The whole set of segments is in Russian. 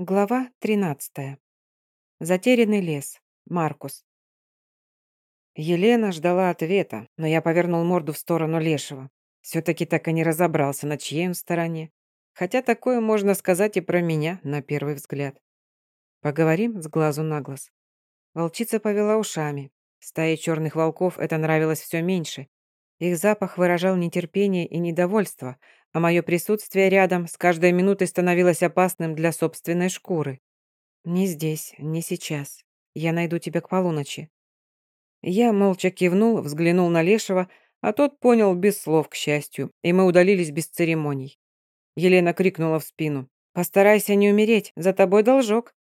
Глава 13. Затерянный лес. Маркус. Елена ждала ответа, но я повернул морду в сторону Лешего. Все-таки так и не разобрался, на чьей он стороне. Хотя такое можно сказать и про меня, на первый взгляд. Поговорим с глазу на глаз. Волчица повела ушами. Стае черных волков это нравилось все меньше. Их запах выражал нетерпение и недовольство, а мое присутствие рядом с каждой минутой становилось опасным для собственной шкуры. «Не здесь, не сейчас. Я найду тебя к полуночи». Я молча кивнул, взглянул на Лешего, а тот понял без слов, к счастью, и мы удалились без церемоний. Елена крикнула в спину. «Постарайся не умереть, за тобой должок».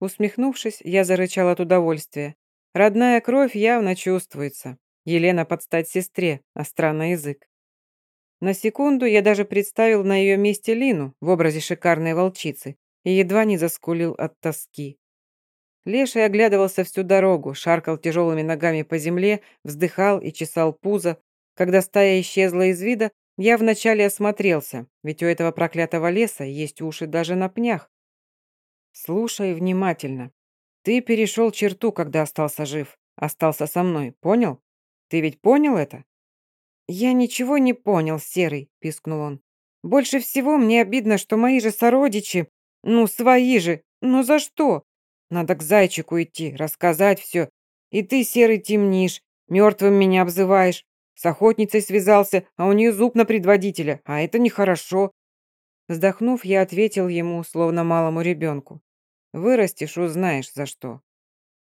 Усмехнувшись, я зарычал от удовольствия. Родная кровь явно чувствуется. Елена под стать сестре, а странный язык. На секунду я даже представил на ее месте Лину в образе шикарной волчицы и едва не заскулил от тоски. Леший оглядывался всю дорогу, шаркал тяжелыми ногами по земле, вздыхал и чесал пузо. Когда стая исчезла из вида, я вначале осмотрелся, ведь у этого проклятого леса есть уши даже на пнях. Слушай внимательно. Ты перешел черту, когда остался жив. Остался со мной, понял? Ты ведь понял это? «Я ничего не понял, Серый», — пискнул он. «Больше всего мне обидно, что мои же сородичи, ну, свои же, ну за что? Надо к зайчику идти, рассказать все. И ты, Серый, темнишь, мертвым меня обзываешь. С охотницей связался, а у нее зуб на предводителя, а это нехорошо». Вздохнув, я ответил ему, словно малому ребенку. «Вырастешь, узнаешь, за что».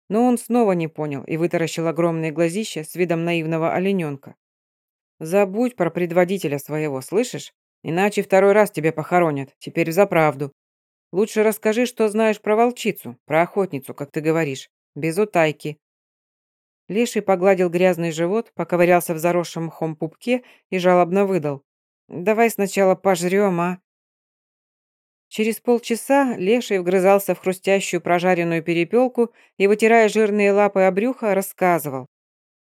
Но он снова не понял и вытаращил огромные глазища с видом наивного олененка. Забудь про предводителя своего, слышишь? Иначе второй раз тебя похоронят, теперь за правду. Лучше расскажи, что знаешь про волчицу, про охотницу, как ты говоришь, без утайки». Леший погладил грязный живот, поковырялся в заросшем мхом пупке и жалобно выдал. «Давай сначала пожрем, а?» Через полчаса Леший вгрызался в хрустящую прожаренную перепелку и, вытирая жирные лапы о брюхо, рассказывал.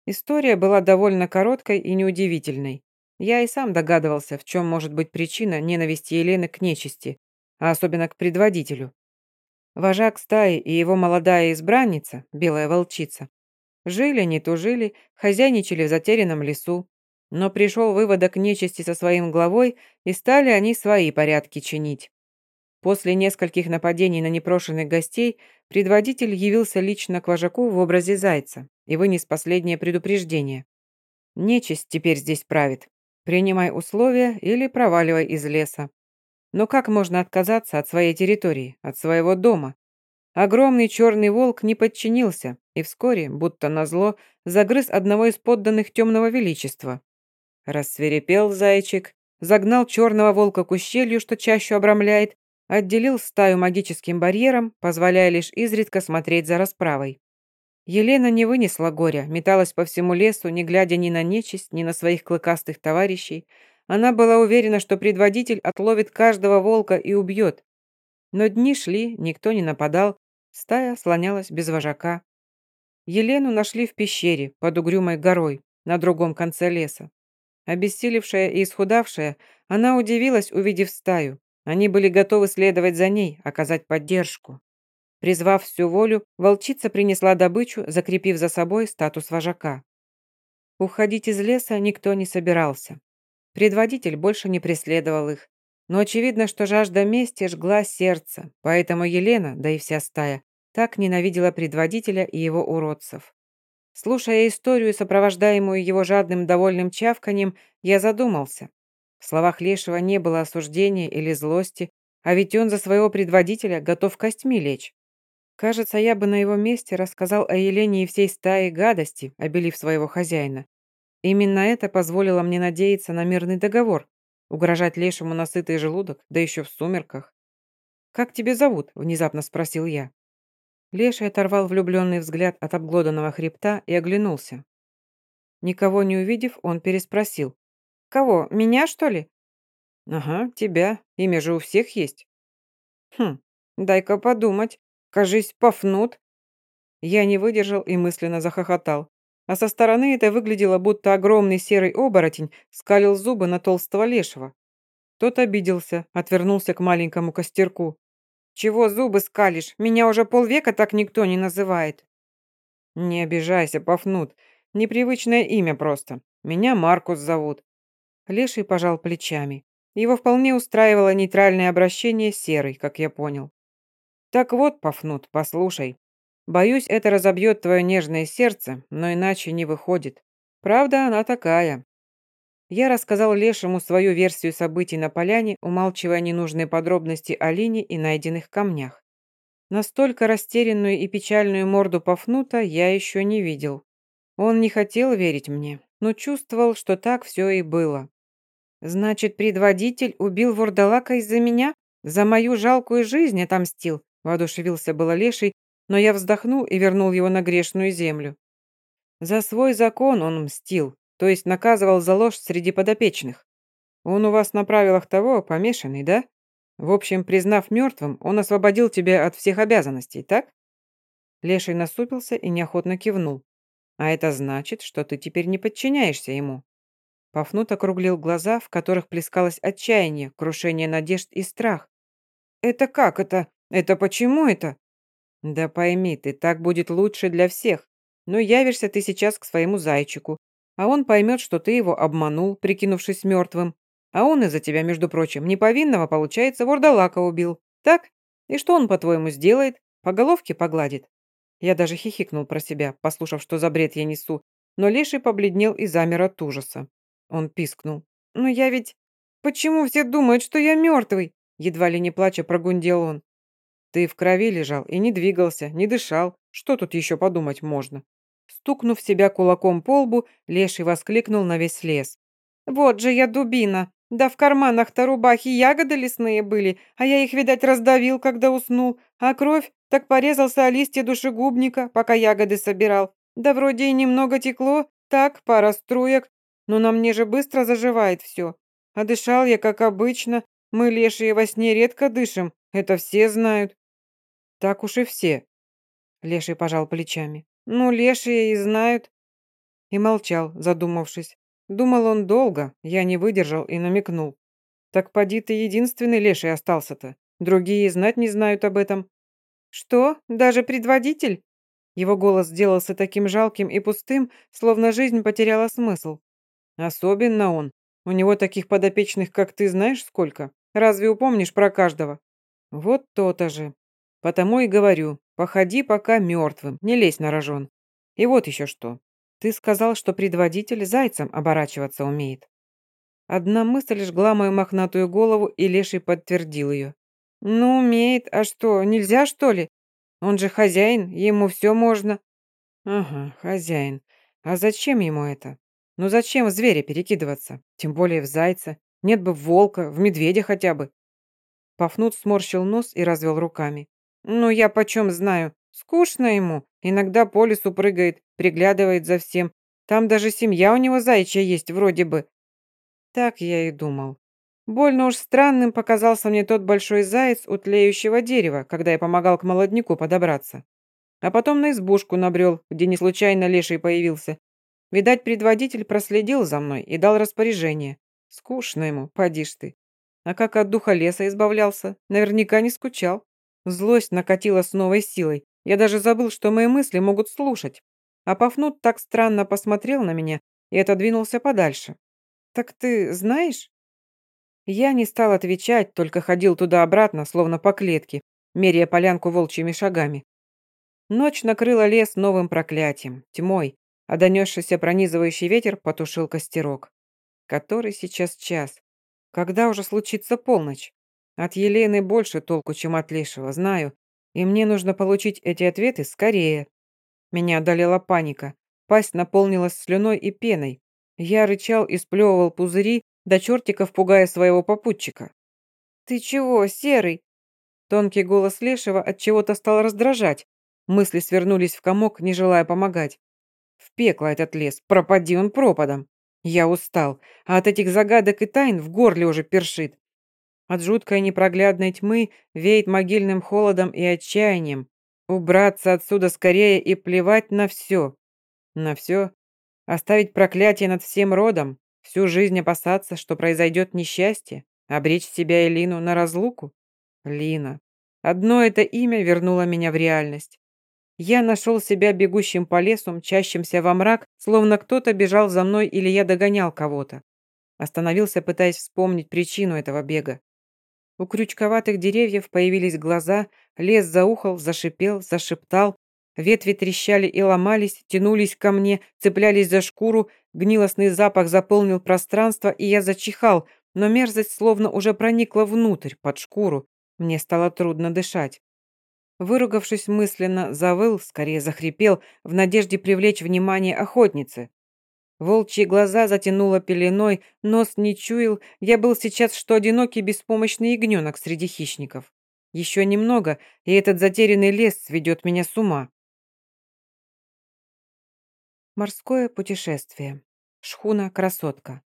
История была довольно короткой и неудивительной. Я и сам догадывался, в чем может быть причина ненависти Елены к нечисти, а особенно к предводителю. Вожак стаи и его молодая избранница, белая волчица, жили, не тужили, хозяйничали в затерянном лесу, но пришел выводок нечисти со своим главой, и стали они свои порядки чинить. После нескольких нападений на непрошенных гостей предводитель явился лично к вожаку в образе зайца и вынес последнее предупреждение. «Нечисть теперь здесь правит. Принимай условия или проваливай из леса. Но как можно отказаться от своей территории, от своего дома? Огромный черный волк не подчинился и вскоре, будто назло, загрыз одного из подданных темного величества. Рассверепел зайчик, загнал черного волка к ущелью, что чаще обрамляет, отделил стаю магическим барьером, позволяя лишь изредка смотреть за расправой. Елена не вынесла горя, металась по всему лесу, не глядя ни на нечисть, ни на своих клыкастых товарищей. Она была уверена, что предводитель отловит каждого волка и убьет. Но дни шли, никто не нападал, стая слонялась без вожака. Елену нашли в пещере под угрюмой горой на другом конце леса. Обессилевшая и исхудавшая, она удивилась, увидев стаю. Они были готовы следовать за ней, оказать поддержку. Призвав всю волю, волчица принесла добычу, закрепив за собой статус вожака. Уходить из леса никто не собирался. Предводитель больше не преследовал их. Но очевидно, что жажда мести жгла сердце, поэтому Елена, да и вся стая, так ненавидела предводителя и его уродцев. Слушая историю, сопровождаемую его жадным довольным чавканием, я задумался, в словах Лешего не было осуждения или злости, а ведь он за своего предводителя готов костьми лечь. Кажется, я бы на его месте рассказал о Елене и всей стае гадости, обелив своего хозяина. Именно это позволило мне надеяться на мирный договор, угрожать Лешему на сытый желудок, да еще в сумерках. «Как тебя зовут?» – внезапно спросил я. Леший оторвал влюбленный взгляд от обглоданного хребта и оглянулся. Никого не увидев, он переспросил. «Кого, меня, что ли?» «Ага, тебя. Имя же у всех есть». «Хм, дай-ка подумать. Кажись, Пафнут». Я не выдержал и мысленно захохотал. А со стороны это выглядело, будто огромный серый оборотень скалил зубы на толстого лешего. Тот обиделся, отвернулся к маленькому костерку. Чего зубы скалишь? Меня уже полвека так никто не называет». «Не обижайся, Пафнут. Непривычное имя просто. Меня Маркус зовут». Леший пожал плечами. Его вполне устраивало нейтральное обращение серый, как я понял. «Так вот, Пафнут, послушай. Боюсь, это разобьет твое нежное сердце, но иначе не выходит. Правда, она такая. Я рассказал Лешему свою версию событий на поляне, умалчивая ненужные подробности о Лине и найденных камнях. Настолько растерянную и печальную морду Пафнута я еще не видел. Он не хотел верить мне, но чувствовал, что так все и было. «Значит, предводитель убил вурдалака из-за меня? За мою жалкую жизнь отомстил?» – воодушевился было Леший, но я вздохнул и вернул его на грешную землю. За свой закон он мстил, то есть наказывал за ложь среди подопечных. Он у вас на правилах того помешанный, да? В общем, признав мертвым, он освободил тебя от всех обязанностей, так? Леший насупился и неохотно кивнул. А это значит, что ты теперь не подчиняешься ему. Пафнут округлил глаза, в которых плескалось отчаяние, крушение надежд и страх. «Это как это? Это почему это?» «Да пойми ты, так будет лучше для всех. Но явишься ты сейчас к своему зайчику, а он поймет, что ты его обманул, прикинувшись мертвым. А он из-за тебя, между прочим, неповинного, получается, вордалака убил. Так? И что он, по-твоему, сделает? По головке погладит?» Я даже хихикнул про себя, послушав, что за бред я несу, но Леший побледнел и замер от ужаса. Он пискнул. «Но я ведь... Почему все думают, что я мертвый?» Едва ли не плача прогундел он. «Ты в крови лежал и не двигался, не дышал. Что тут еще подумать можно?» Стукнув себя кулаком по лбу, Леший воскликнул на весь лес. «Вот же я дубина! Да в карманах-то рубахи ягоды лесные были, а я их, видать, раздавил, когда уснул, а кровь так порезался о листья душегубника, пока ягоды собирал. Да вроде и немного текло, так, пара струек, но на мне же быстро заживает все. А дышал я, как обычно, мы лешие во сне редко дышим, это все знают». «Так уж и все», — Леший пожал плечами. «Ну, лешие и знают». И молчал, задумавшись. Думал он долго, я не выдержал и намекнул. «Так поди ты единственный леший остался-то. Другие знать не знают об этом». «Что? Даже предводитель?» Его голос сделался таким жалким и пустым, словно жизнь потеряла смысл. «Особенно он. У него таких подопечных, как ты, знаешь сколько? Разве упомнишь про каждого?» «Вот то-то же. Потому и говорю, Походи пока мертвым, не лезь на рожон. И вот еще что. Ты сказал, что предводитель зайцем оборачиваться умеет. Одна мысль жгла мою мохнатую голову, и Леший подтвердил ее. «Ну, умеет. А что, нельзя, что ли? Он же хозяин, ему все можно». «Ага, хозяин. А зачем ему это? Ну зачем в зверя перекидываться? Тем более в зайца. Нет бы в волка, в медведя хотя бы». Пафнут сморщил нос и развел руками. «Ну, я почем знаю. Скучно ему. Иногда по лесу прыгает, приглядывает за всем. Там даже семья у него зайчья есть вроде бы». Так я и думал. Больно уж странным показался мне тот большой заяц у тлеющего дерева, когда я помогал к молодняку подобраться. А потом на избушку набрел, где не случайно леший появился. Видать, предводитель проследил за мной и дал распоряжение. Скучно ему, поди ж ты. А как от духа леса избавлялся, наверняка не скучал. Злость накатила с новой силой. Я даже забыл, что мои мысли могут слушать. А Пафнут так странно посмотрел на меня и отодвинулся подальше. «Так ты знаешь?» Я не стал отвечать, только ходил туда-обратно, словно по клетке, меряя полянку волчьими шагами. Ночь накрыла лес новым проклятием, тьмой, а донесшийся пронизывающий ветер потушил костерок. Который сейчас час? Когда уже случится полночь? От Елены больше толку, чем от Лешего, знаю. И мне нужно получить эти ответы скорее. Меня одолела паника. Пасть наполнилась слюной и пеной. Я рычал и сплевывал пузыри, до чертиков пугая своего попутчика. «Ты чего, Серый?» Тонкий голос Лешего от чего-то стал раздражать. Мысли свернулись в комок, не желая помогать. В пекло этот лес, пропади он пропадом. Я устал, а от этих загадок и тайн в горле уже першит. От жуткой непроглядной тьмы веет могильным холодом и отчаянием. Убраться отсюда скорее и плевать на все. На все? Оставить проклятие над всем родом? Всю жизнь опасаться, что произойдет несчастье? Обречь себя и Лину на разлуку? Лина. Одно это имя вернуло меня в реальность. Я нашел себя бегущим по лесу, мчащимся во мрак, словно кто-то бежал за мной или я догонял кого-то. Остановился, пытаясь вспомнить причину этого бега. У крючковатых деревьев появились глаза, лес заухал, зашипел, зашептал, ветви трещали и ломались, тянулись ко мне, цеплялись за шкуру, гнилостный запах заполнил пространство, и я зачихал, но мерзость словно уже проникла внутрь, под шкуру. Мне стало трудно дышать. Выругавшись мысленно, завыл, скорее захрипел, в надежде привлечь внимание охотницы. Волчьи глаза затянуло пеленой, нос не чуял, я был сейчас что одинокий беспомощный ягненок среди хищников. Еще немного, и этот затерянный лес сведет меня с ума. Морское путешествие. Шхуна-красотка.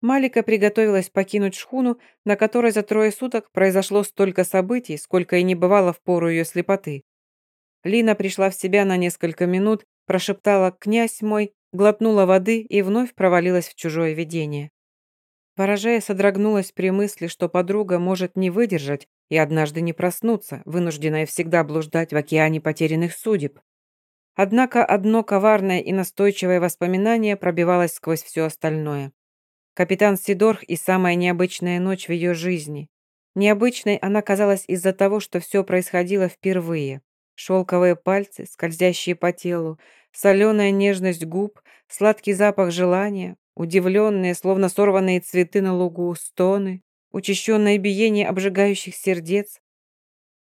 Малика приготовилась покинуть шхуну, на которой за трое суток произошло столько событий, сколько и не бывало в пору ее слепоты. Лина пришла в себя на несколько минут, прошептала «князь мой», глотнула воды и вновь провалилась в чужое видение. Ворожея содрогнулась при мысли, что подруга может не выдержать и однажды не проснуться, вынужденная всегда блуждать в океане потерянных судеб. Однако одно коварное и настойчивое воспоминание пробивалось сквозь все остальное. Капитан Сидорх и самая необычная ночь в ее жизни. Необычной она казалась из-за того, что все происходило впервые. Шелковые пальцы, скользящие по телу, соленая нежность губ, сладкий запах желания, удивленные, словно сорванные цветы на лугу, стоны, учащенное биение обжигающих сердец.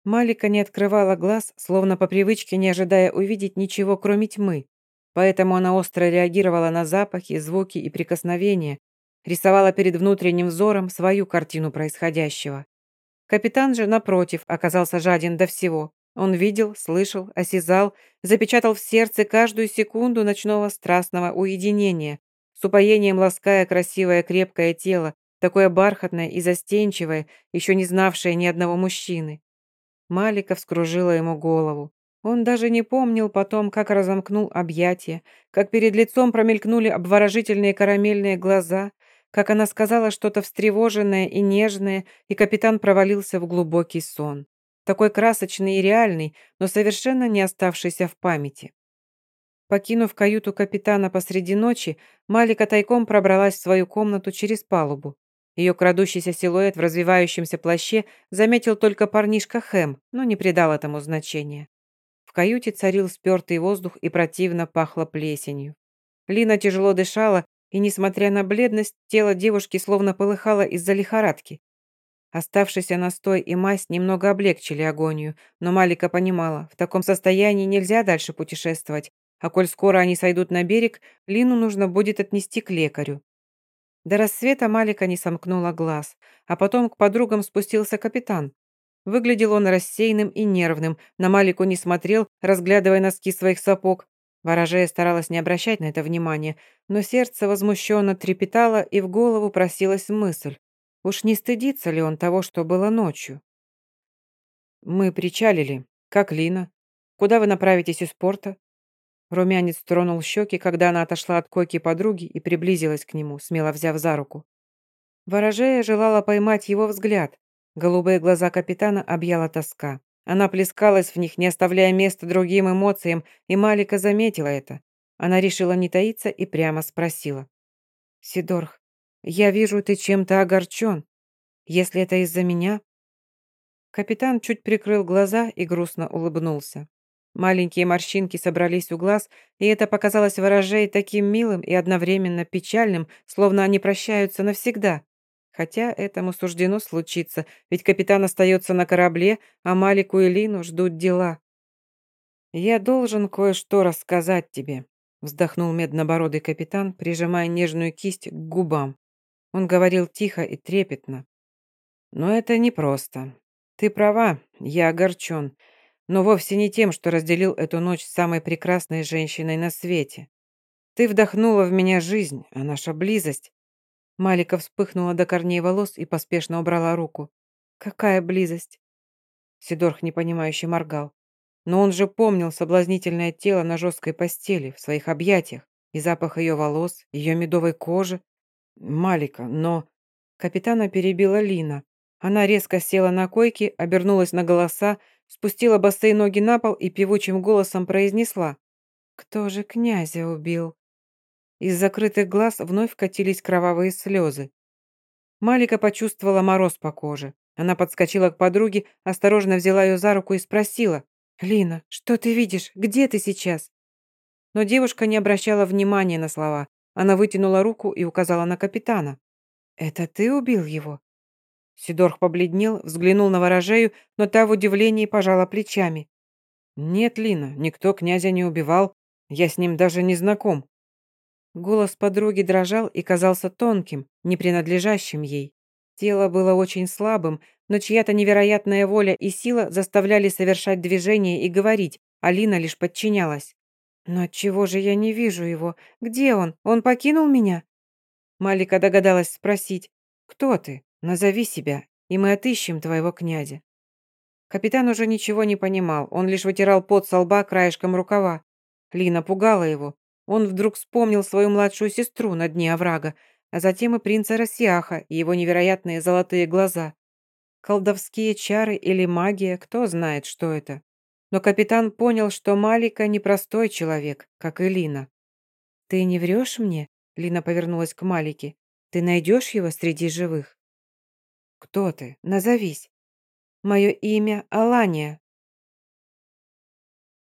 Малика не открывала глаз, словно по привычке не ожидая увидеть ничего, кроме тьмы. Поэтому она остро реагировала на запахи, звуки и прикосновения, рисовала перед внутренним взором свою картину происходящего. Капитан же, напротив, оказался жаден до всего. Он видел, слышал, осязал, запечатал в сердце каждую секунду ночного страстного уединения, с упоением лаская красивое крепкое тело, такое бархатное и застенчивое, еще не знавшее ни одного мужчины. Малика вскружила ему голову. Он даже не помнил потом, как разомкнул объятия, как перед лицом промелькнули обворожительные карамельные глаза, как она сказала что-то встревоженное и нежное, и капитан провалился в глубокий сон такой красочный и реальный, но совершенно не оставшийся в памяти. Покинув каюту капитана посреди ночи, Малика тайком пробралась в свою комнату через палубу. Ее крадущийся силуэт в развивающемся плаще заметил только парнишка Хэм, но не придал этому значения. В каюте царил спертый воздух и противно пахло плесенью. Лина тяжело дышала, и, несмотря на бледность, тело девушки словно полыхало из-за лихорадки. Оставшийся настой и мазь немного облегчили агонию, но Малика понимала, в таком состоянии нельзя дальше путешествовать, а коль скоро они сойдут на берег, Лину нужно будет отнести к лекарю. До рассвета Малика не сомкнула глаз, а потом к подругам спустился капитан. Выглядел он рассеянным и нервным, на Малику не смотрел, разглядывая носки своих сапог. Ворожея старалась не обращать на это внимания, но сердце возмущенно трепетало и в голову просилась мысль. Уж не стыдится ли он того, что было ночью? Мы причалили. Как Лина? Куда вы направитесь из порта? Румянец тронул щеки, когда она отошла от койки подруги и приблизилась к нему, смело взяв за руку. Ворожея желала поймать его взгляд. Голубые глаза капитана объяла тоска. Она плескалась в них, не оставляя места другим эмоциям, и Малика заметила это. Она решила не таиться и прямо спросила. «Сидорх, «Я вижу, ты чем-то огорчен. Если это из-за меня...» Капитан чуть прикрыл глаза и грустно улыбнулся. Маленькие морщинки собрались у глаз, и это показалось ворожей таким милым и одновременно печальным, словно они прощаются навсегда. Хотя этому суждено случиться, ведь капитан остается на корабле, а Малику и Лину ждут дела. «Я должен кое-что рассказать тебе», — вздохнул меднобородый капитан, прижимая нежную кисть к губам. Он говорил тихо и трепетно. «Но это непросто. Ты права, я огорчен, но вовсе не тем, что разделил эту ночь с самой прекрасной женщиной на свете. Ты вдохнула в меня жизнь, а наша близость...» Малика вспыхнула до корней волос и поспешно убрала руку. «Какая близость?» Сидорх непонимающе моргал. Но он же помнил соблазнительное тело на жесткой постели, в своих объятиях, и запах ее волос, ее медовой кожи, Малика, но...» Капитана перебила Лина. Она резко села на койке, обернулась на голоса, спустила босые ноги на пол и певучим голосом произнесла. «Кто же князя убил?» Из закрытых глаз вновь катились кровавые слезы. Малика почувствовала мороз по коже. Она подскочила к подруге, осторожно взяла ее за руку и спросила. «Лина, что ты видишь? Где ты сейчас?» Но девушка не обращала внимания на слова. Она вытянула руку и указала на капитана. «Это ты убил его?» Сидорх побледнел, взглянул на ворожею, но та в удивлении пожала плечами. «Нет, Лина, никто князя не убивал. Я с ним даже не знаком». Голос подруги дрожал и казался тонким, не принадлежащим ей. Тело было очень слабым, но чья-то невероятная воля и сила заставляли совершать движения и говорить, а Лина лишь подчинялась. «Но отчего же я не вижу его? Где он? Он покинул меня?» Малика догадалась спросить. «Кто ты? Назови себя, и мы отыщем твоего князя». Капитан уже ничего не понимал, он лишь вытирал пот со лба краешком рукава. Лина пугала его. Он вдруг вспомнил свою младшую сестру на дне оврага, а затем и принца Росиаха и его невероятные золотые глаза. Колдовские чары или магия, кто знает, что это. Но капитан понял, что Малика непростой человек, как и Лина. «Ты не врешь мне?» — Лина повернулась к Малике. «Ты найдешь его среди живых?» «Кто ты? Назовись». «Мое имя Алания»,